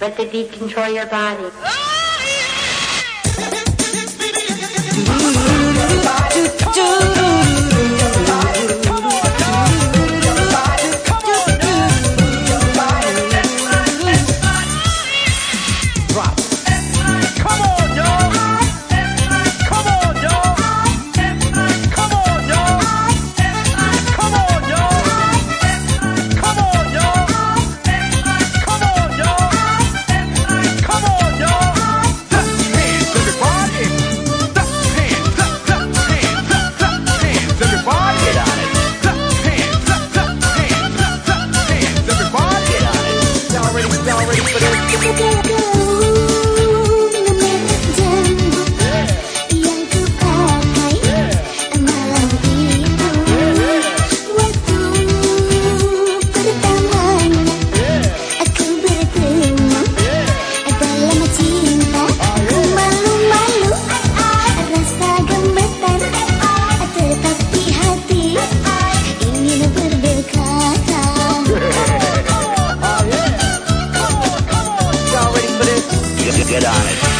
Let the beat control your body. Ah! get on it.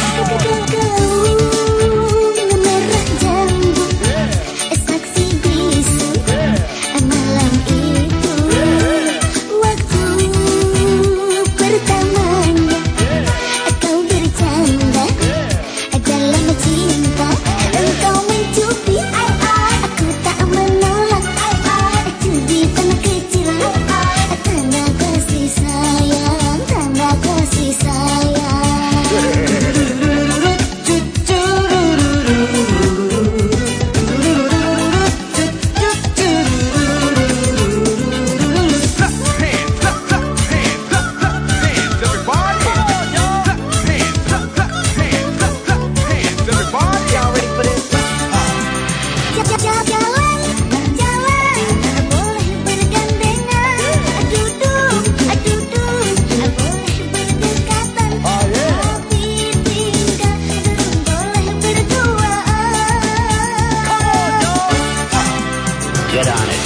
Get on it.